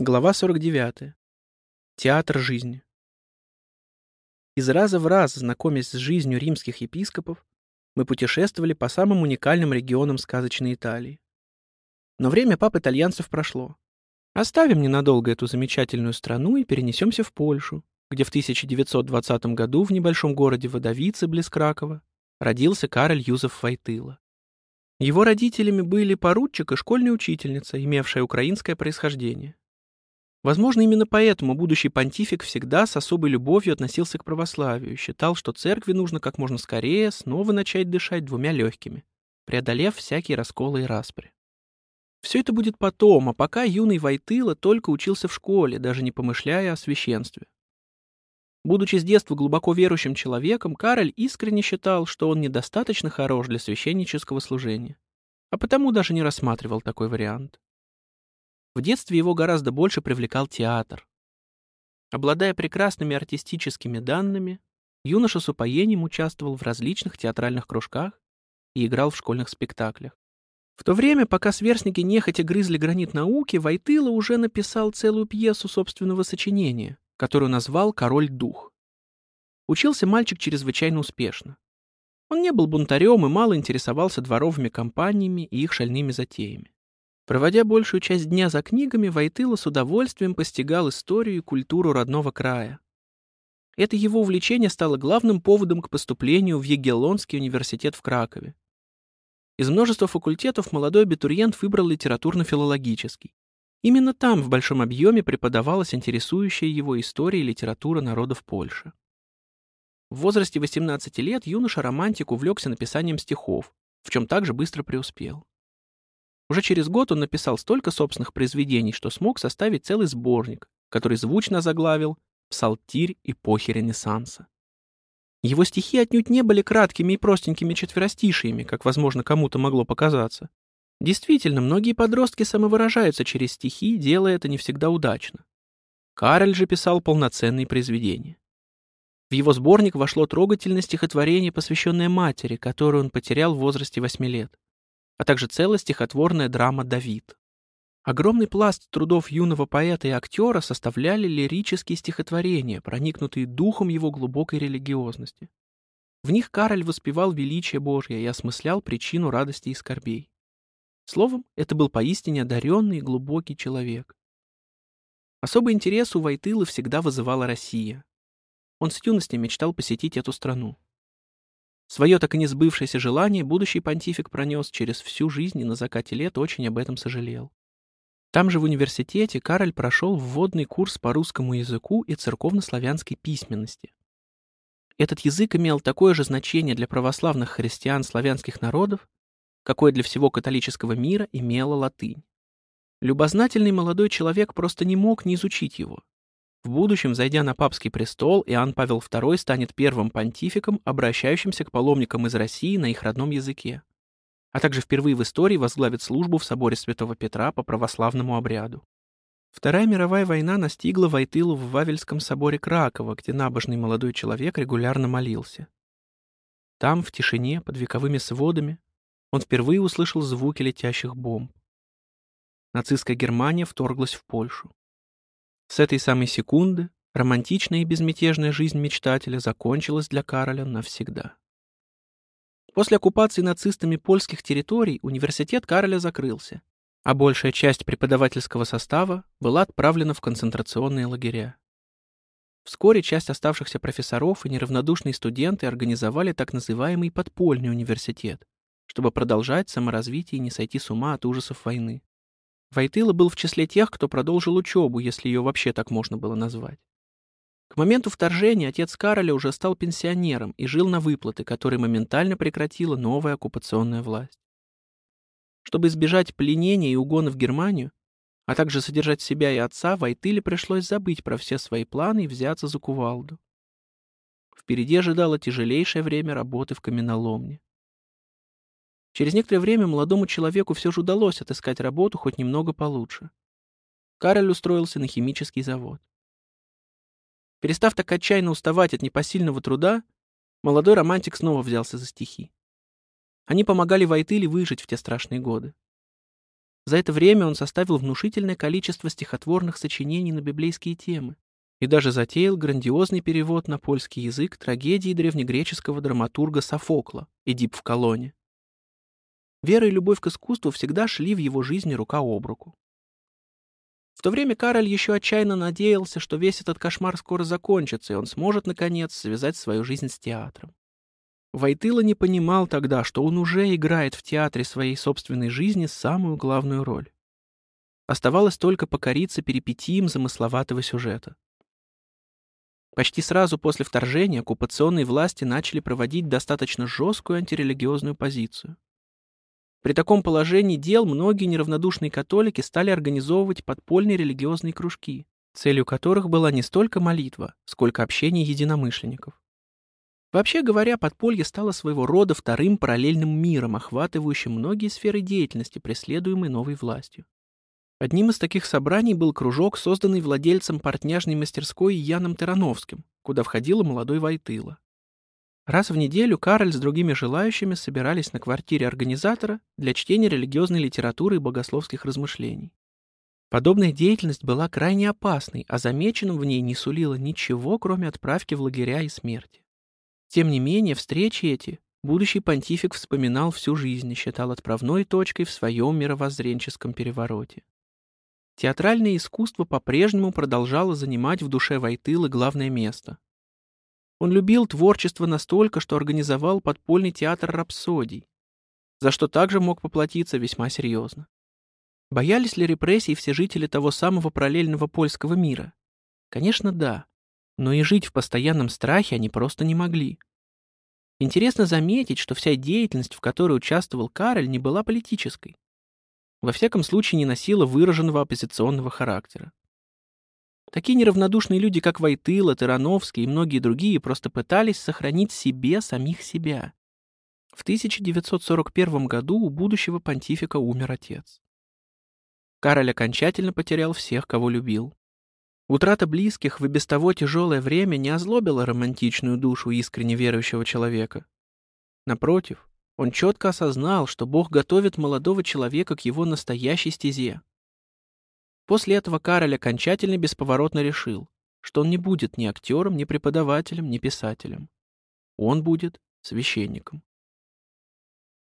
Глава 49. Театр жизни. Из раза в раз, знакомясь с жизнью римских епископов, мы путешествовали по самым уникальным регионам сказочной Италии. Но время пап итальянцев прошло. Оставим ненадолго эту замечательную страну и перенесемся в Польшу, где в 1920 году в небольшом городе Водовице, близ Кракова, родился Кароль Юзеф Войтыла. Его родителями были поручик и школьная учительница, имевшая украинское происхождение. Возможно, именно поэтому будущий понтифик всегда с особой любовью относился к православию и считал, что церкви нужно как можно скорее снова начать дышать двумя легкими, преодолев всякие расколы и распри. Все это будет потом, а пока юный Войтыла только учился в школе, даже не помышляя о священстве. Будучи с детства глубоко верующим человеком, Кароль искренне считал, что он недостаточно хорош для священнического служения, а потому даже не рассматривал такой вариант. В детстве его гораздо больше привлекал театр. Обладая прекрасными артистическими данными, юноша с упоением участвовал в различных театральных кружках и играл в школьных спектаклях. В то время, пока сверстники нехотя грызли гранит науки, Войтыла уже написал целую пьесу собственного сочинения, которую назвал «Король-дух». Учился мальчик чрезвычайно успешно. Он не был бунтарем и мало интересовался дворовыми компаниями и их шальными затеями. Проводя большую часть дня за книгами, Войтыла с удовольствием постигал историю и культуру родного края. Это его увлечение стало главным поводом к поступлению в Егелонский университет в Кракове. Из множества факультетов молодой абитуриент выбрал литературно-филологический. Именно там в большом объеме преподавалась интересующая его история и литература народов Польши. В возрасте 18 лет юноша-романтик увлекся написанием стихов, в чем также быстро преуспел. Уже через год он написал столько собственных произведений, что смог составить целый сборник, который звучно заглавил «Псалтирь эпохи Ренессанса». Его стихи отнюдь не были краткими и простенькими четверостишиями, как, возможно, кому-то могло показаться. Действительно, многие подростки самовыражаются через стихи, делая это не всегда удачно. Кароль же писал полноценные произведения. В его сборник вошло трогательное стихотворение, посвященное матери, которую он потерял в возрасте восьми лет а также целая стихотворная драма «Давид». Огромный пласт трудов юного поэта и актера составляли лирические стихотворения, проникнутые духом его глубокой религиозности. В них Кароль воспевал величие Божье и осмыслял причину радости и скорбей. Словом, это был поистине одаренный и глубокий человек. Особый интерес у Войтылы всегда вызывала Россия. Он с юности мечтал посетить эту страну. Свое так и не сбывшееся желание будущий понтифик пронес через всю жизнь и на закате лет очень об этом сожалел. Там же в университете Кароль прошел вводный курс по русскому языку и церковнославянской письменности. Этот язык имел такое же значение для православных христиан славянских народов, какое для всего католического мира имела латынь. Любознательный молодой человек просто не мог не изучить его, в будущем, зайдя на папский престол, Иоанн Павел II станет первым понтификом, обращающимся к паломникам из России на их родном языке, а также впервые в истории возглавит службу в соборе Святого Петра по православному обряду. Вторая мировая война настигла Войтылу в Вавельском соборе Кракова, где набожный молодой человек регулярно молился. Там, в тишине, под вековыми сводами, он впервые услышал звуки летящих бомб. Нацистская Германия вторглась в Польшу. С этой самой секунды романтичная и безмятежная жизнь мечтателя закончилась для Кароля навсегда. После оккупации нацистами польских территорий университет Кароля закрылся, а большая часть преподавательского состава была отправлена в концентрационные лагеря. Вскоре часть оставшихся профессоров и неравнодушные студенты организовали так называемый подпольный университет, чтобы продолжать саморазвитие и не сойти с ума от ужасов войны. Войтыла был в числе тех, кто продолжил учебу, если ее вообще так можно было назвать. К моменту вторжения отец Кароля уже стал пенсионером и жил на выплаты, которые моментально прекратила новая оккупационная власть. Чтобы избежать пленения и угона в Германию, а также содержать себя и отца, Войтыле пришлось забыть про все свои планы и взяться за кувалду. Впереди ожидало тяжелейшее время работы в каменоломне. Через некоторое время молодому человеку все же удалось отыскать работу хоть немного получше. Кароль устроился на химический завод. Перестав так отчаянно уставать от непосильного труда, молодой романтик снова взялся за стихи. Они помогали Войтыле выжить в те страшные годы. За это время он составил внушительное количество стихотворных сочинений на библейские темы и даже затеял грандиозный перевод на польский язык трагедии древнегреческого драматурга Софокла «Эдип в колонне». Вера и любовь к искусству всегда шли в его жизни рука об руку. В то время Кароль еще отчаянно надеялся, что весь этот кошмар скоро закончится, и он сможет, наконец, связать свою жизнь с театром. Войтыла не понимал тогда, что он уже играет в театре своей собственной жизни самую главную роль. Оставалось только покориться перипетиям замысловатого сюжета. Почти сразу после вторжения оккупационные власти начали проводить достаточно жесткую антирелигиозную позицию. При таком положении дел многие неравнодушные католики стали организовывать подпольные религиозные кружки, целью которых была не столько молитва, сколько общение единомышленников. Вообще говоря, подполье стало своего рода вторым параллельным миром, охватывающим многие сферы деятельности, преследуемой новой властью. Одним из таких собраний был кружок, созданный владельцем портняжной мастерской Яном Тарановским, куда входила молодой Войтыла. Раз в неделю Кароль с другими желающими собирались на квартире организатора для чтения религиозной литературы и богословских размышлений. Подобная деятельность была крайне опасной, а замеченным в ней не сулило ничего, кроме отправки в лагеря и смерти. Тем не менее, встречи эти будущий понтифик вспоминал всю жизнь и считал отправной точкой в своем мировоззренческом перевороте. Театральное искусство по-прежнему продолжало занимать в душе Войтылы главное место. Он любил творчество настолько, что организовал подпольный театр рапсодий, за что также мог поплатиться весьма серьезно. Боялись ли репрессий все жители того самого параллельного польского мира? Конечно, да. Но и жить в постоянном страхе они просто не могли. Интересно заметить, что вся деятельность, в которой участвовал Кароль, не была политической. Во всяком случае, не носила выраженного оппозиционного характера. Такие неравнодушные люди, как Войтыла, Тырановский и многие другие, просто пытались сохранить себе самих себя. В 1941 году у будущего понтифика умер отец. Кароль окончательно потерял всех, кого любил. Утрата близких в и без того тяжелое время не озлобила романтичную душу искренне верующего человека. Напротив, он четко осознал, что Бог готовит молодого человека к его настоящей стезе, После этого Кароль окончательно бесповоротно решил, что он не будет ни актером, ни преподавателем, ни писателем. Он будет священником.